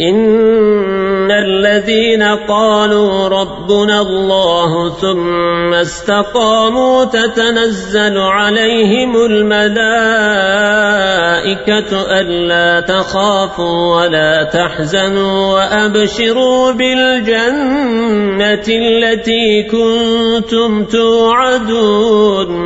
إن الذين قالوا ربنا الله ثم استقاموا تتنزل عليهم الملائكة ألا تخافوا ولا تحزنوا وأبشروا بالجنة التي كنتم توعدون